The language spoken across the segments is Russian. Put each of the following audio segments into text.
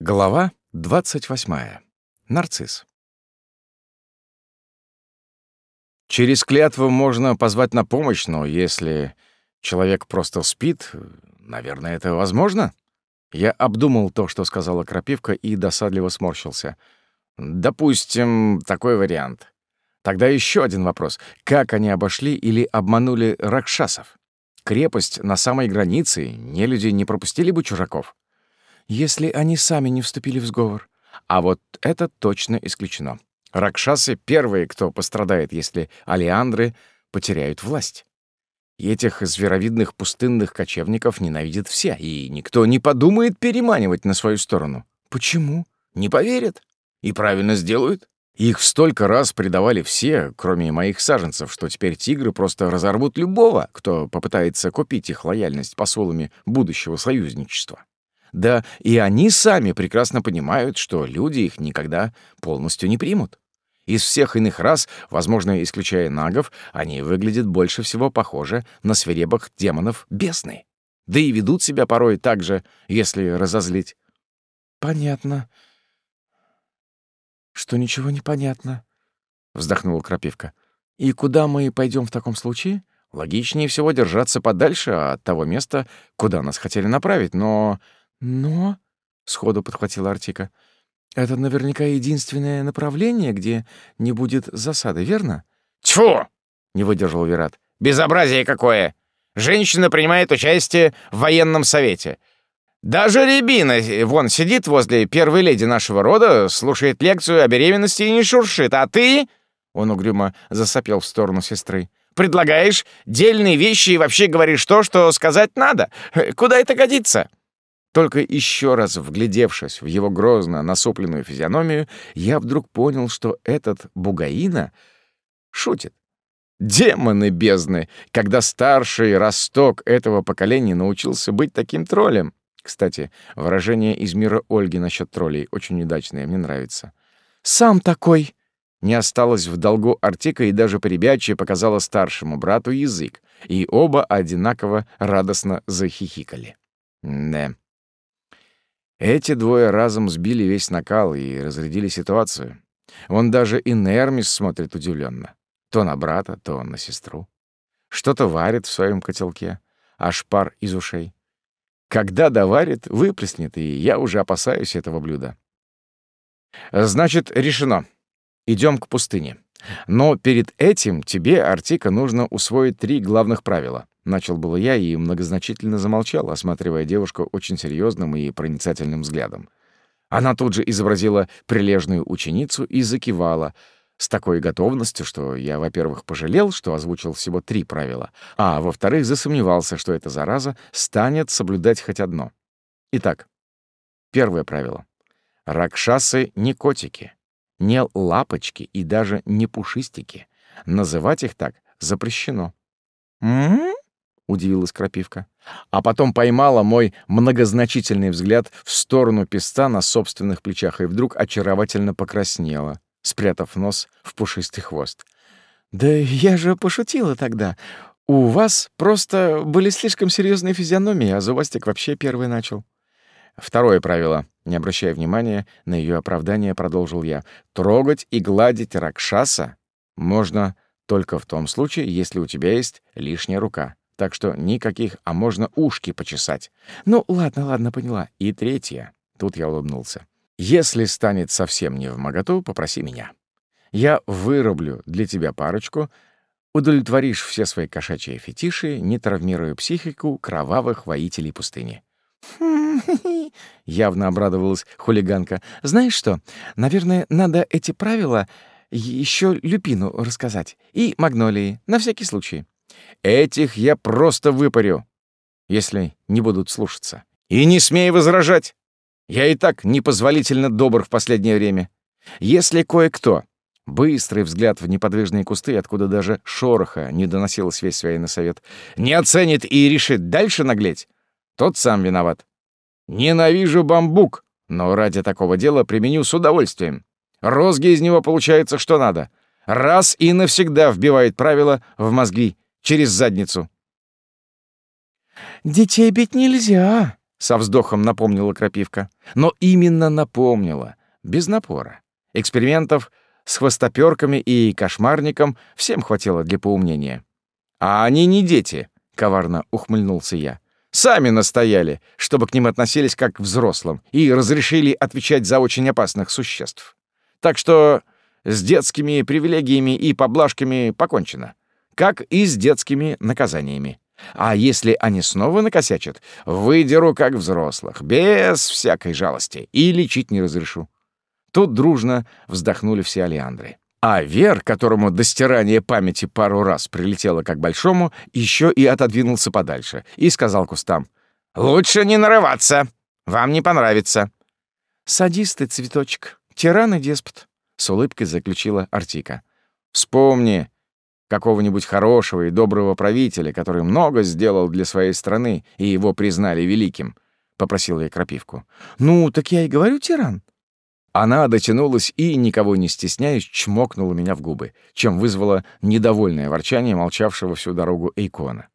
Глава 28. Нарцисс. Через клятву можно позвать на помощь, но если человек просто спит, наверное, это возможно? Я обдумал то, что сказала Крапивка, и досадливо сморщился. Допустим, такой вариант. Тогда еще один вопрос. Как они обошли или обманули ракшасов? Крепость на самой границе, не люди не пропустили бы чужаков если они сами не вступили в сговор. А вот это точно исключено. Ракшасы — первые, кто пострадает, если алиандры потеряют власть. И этих зверовидных пустынных кочевников ненавидят все, и никто не подумает переманивать на свою сторону. Почему? Не поверят. И правильно сделают. Их столько раз предавали все, кроме моих саженцев, что теперь тигры просто разорвут любого, кто попытается купить их лояльность посолами будущего союзничества. Да и они сами прекрасно понимают, что люди их никогда полностью не примут. Из всех иных рас, возможно, исключая нагов, они выглядят больше всего похожи на свирепых демонов бесны. Да и ведут себя порой так же, если разозлить. «Понятно. Что ничего не понятно», — вздохнула Крапивка. «И куда мы пойдем в таком случае? Логичнее всего держаться подальше от того места, куда нас хотели направить, но «Но...» — сходу подхватила Артика. «Это наверняка единственное направление, где не будет засады, верно?» «Тьфу!» — не выдержал Верат. «Безобразие какое! Женщина принимает участие в военном совете. Даже Рябина вон сидит возле первой леди нашего рода, слушает лекцию о беременности и не шуршит. А ты...» — он угрюмо засопел в сторону сестры. «Предлагаешь дельные вещи и вообще говоришь то, что сказать надо. Куда это годится?» Только еще раз вглядевшись в его грозно насупленную физиономию, я вдруг понял, что этот Бугаина шутит. Демоны бездны, когда старший росток этого поколения научился быть таким троллем. Кстати, выражение из мира Ольги насчет троллей очень удачное, мне нравится. «Сам такой!» Не осталось в долгу Артика и даже поребячье показала старшему брату язык, и оба одинаково радостно захихикали. Да, эти двое разом сбили весь накал и разрядили ситуацию. Он даже и Нермис смотрит удивленно. То на брата, то на сестру. Что-то варит в своем котелке, аж пар из ушей. Когда доварит, выплеснет, и я уже опасаюсь этого блюда. Значит, решено. Идем к пустыне. Но перед этим тебе, Артика, нужно усвоить три главных правила. Начал было я и многозначительно замолчал, осматривая девушку очень серьезным и проницательным взглядом. Она тут же изобразила прилежную ученицу и закивала с такой готовностью, что я, во-первых, пожалел, что озвучил всего три правила, а, во-вторых, засомневался, что эта зараза станет соблюдать хоть одно. Итак, первое правило. Ракшасы — не котики, не лапочки и даже не пушистики. Называть их так запрещено. «М-м-м?» — удивилась Крапивка. А потом поймала мой многозначительный взгляд в сторону песта на собственных плечах и вдруг очаровательно покраснела, спрятав нос в пушистый хвост. «Да я же пошутила тогда. У вас просто были слишком серьезные физиономии, а Зубастик вообще первый начал». Второе правило, не обращая внимания на ее оправдание, продолжил я. Трогать и гладить Ракшаса можно только в том случае, если у тебя есть лишняя рука. Так что никаких, а можно ушки почесать. Ну, ладно, ладно, поняла. И третье. Тут я улыбнулся. Если станет совсем не в моготу, попроси меня. Я вырублю для тебя парочку, удовлетворишь все свои кошачьи фетиши, не травмируя психику кровавых воителей пустыни. Явно обрадовалась хулиганка. «Знаешь что? Наверное, надо эти правила еще Люпину рассказать. И Магнолии, на всякий случай. Этих я просто выпарю, если не будут слушаться. И не смей возражать. Я и так непозволительно добр в последнее время. Если кое-кто, быстрый взгляд в неподвижные кусты, откуда даже шороха не доносилась весь своей на совет, не оценит и решит дальше наглеть, тот сам виноват. Ненавижу бамбук, но ради такого дела применю с удовольствием. Розги из него получается что надо. Раз и навсегда вбивает правила в мозги через задницу. «Детей бить нельзя», — со вздохом напомнила Крапивка. Но именно напомнила, без напора. Экспериментов с хвостоперками и кошмарником всем хватило для поумнения. «А они не дети», — коварно ухмыльнулся я. «Сами настояли, чтобы к ним относились как к взрослым и разрешили отвечать за очень опасных существ. Так что с детскими привилегиями и поблажками покончено, как и с детскими наказаниями. А если они снова накосячат, выдеру как взрослых, без всякой жалости, и лечить не разрешу. Тут дружно вздохнули все алиандры. А Вер, которому до стирания памяти пару раз прилетело как большому, еще и отодвинулся подальше и сказал кустам, «Лучше не нарываться, вам не понравится». «Садись ты, цветочек, тиран и деспот», — с улыбкой заключила Артика. «Вспомни, какого-нибудь хорошего и доброго правителя, который много сделал для своей страны, и его признали великим», — попросила я Крапивку. «Ну, так я и говорю, тиран». Она дотянулась и, никого не стесняясь, чмокнула меня в губы, чем вызвала недовольное ворчание молчавшего всю дорогу Эйкона.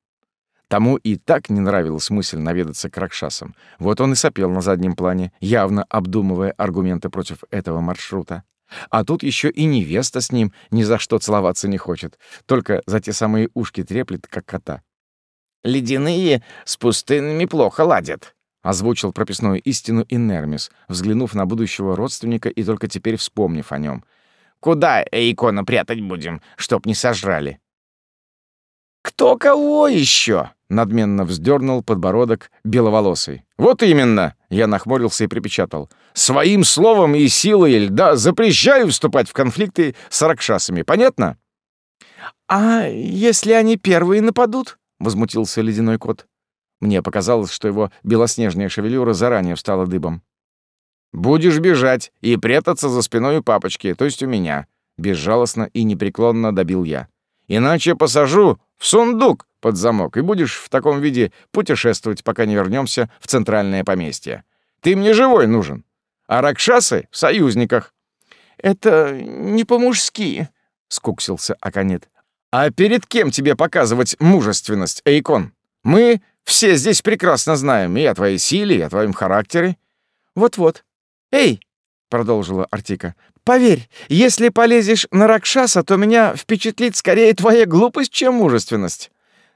Тому и так не нравилась мысль наведаться к Ракшасам. Вот он и сопел на заднем плане, явно обдумывая аргументы против этого маршрута. А тут еще и невеста с ним ни за что целоваться не хочет, только за те самые ушки треплет, как кота. «Ледяные с пустынными плохо ладят», — озвучил прописную истину Инермис, взглянув на будущего родственника и только теперь вспомнив о нем. «Куда икона прятать будем, чтоб не сожрали?» «Кто кого еще?» — надменно вздернул подбородок беловолосый. «Вот именно!» — я нахмурился и припечатал. «Своим словом и силой льда запрещаю вступать в конфликты с ракшасами. Понятно?» «А если они первые нападут?» — возмутился ледяной кот. Мне показалось, что его белоснежная шевелюра заранее встала дыбом. «Будешь бежать и прятаться за спиной у папочки, то есть у меня», — безжалостно и непреклонно добил я. «Иначе посажу в сундук под замок, и будешь в таком виде путешествовать, пока не вернемся в центральное поместье. Ты мне живой нужен, а Ракшасы — в союзниках». «Это не по-мужски», — скуксился Аконит. «А перед кем тебе показывать мужественность, Эйкон? Мы все здесь прекрасно знаем и о твоей силе, и о твоем характере». «Вот-вот. Эй!» — продолжила Артика. Поверь, если полезешь на Ракшаса, то меня впечатлит скорее твоя глупость, чем мужественность.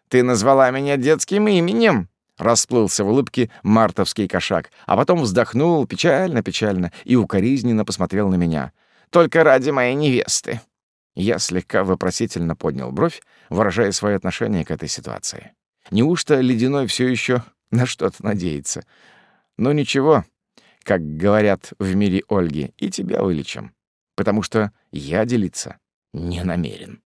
Ты назвала меня детским именем, расплылся в улыбке мартовский кошак, а потом вздохнул печально-печально и укоризненно посмотрел на меня. Только ради моей невесты. Я слегка вопросительно поднял бровь, выражая свое отношение к этой ситуации. Неужто Ледяной все еще на что-то надеется? Но ничего, как говорят в мире Ольги, и тебя вылечим потому что я делиться не намерен.